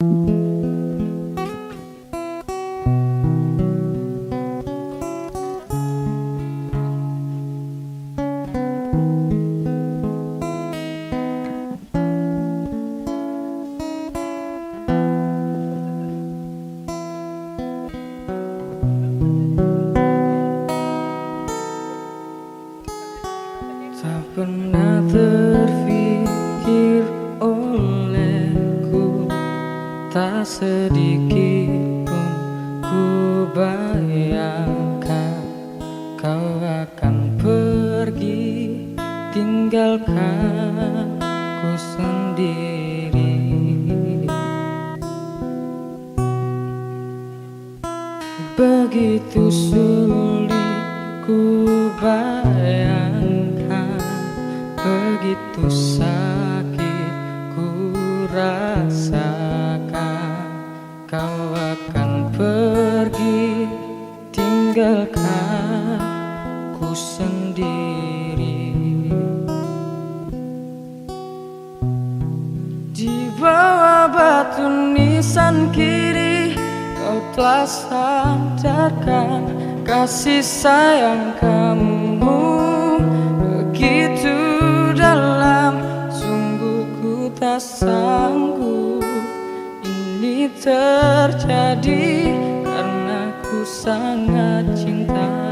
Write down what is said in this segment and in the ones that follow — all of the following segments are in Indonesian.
Tak Tak sedikit pun ku bayangkan Kau akan pergi. Tinggalkan ku sendiri. Begitu sulit ku bayangkan Begitu sakit ku sendiri. Di bawah batu nisan kiri Kau telah sadarkan kasih sayang kamu. Begitu dalam Sungguh ku tak sanggup. Ini terjadi Karena ku sangat cinta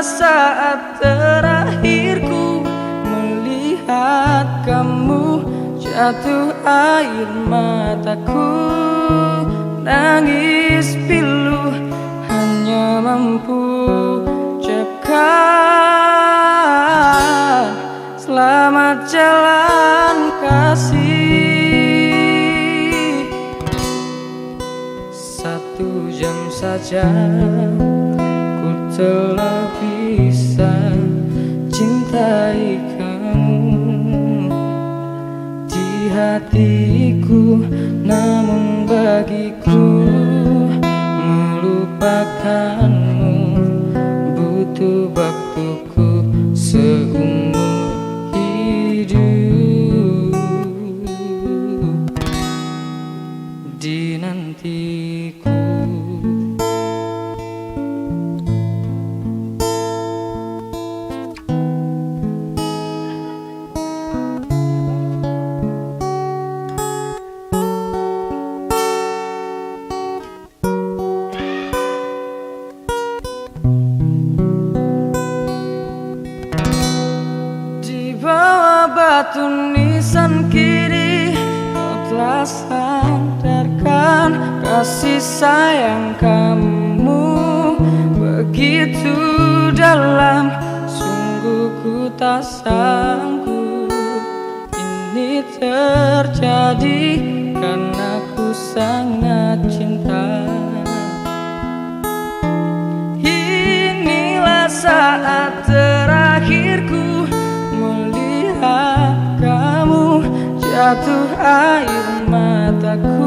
saat terakhirku Melihat kamu Jatuh air mataku. Nangis pilu Hanya mampu ucapkan Selamat jalan kasih. Satu jam saja Ku telah cintai kamu. Di hatiku Namun bagiku Di bawah batu nisan kiri. Kau telah sadarkan kasih sayang kamu. Begitu dalam Sungguh ku tak sanggup. Ini terjadi jatuh air mataku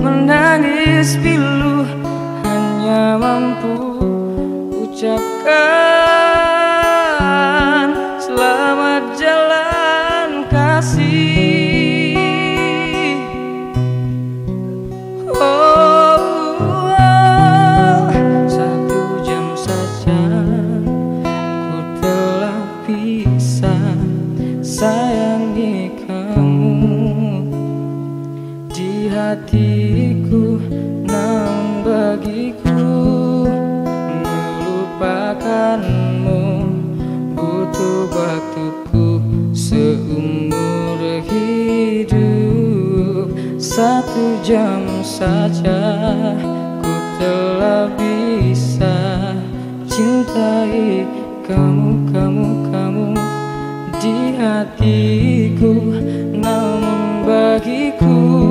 menangis pilu hanya mampu ucapkan selamat jalan kasih hatiku namun bagiku melupakanmu. Butuh waktuku seumur hidup. Satu jam saja ku telah bisa cintai kamu kamu kamu. Di hatiku namun bagiku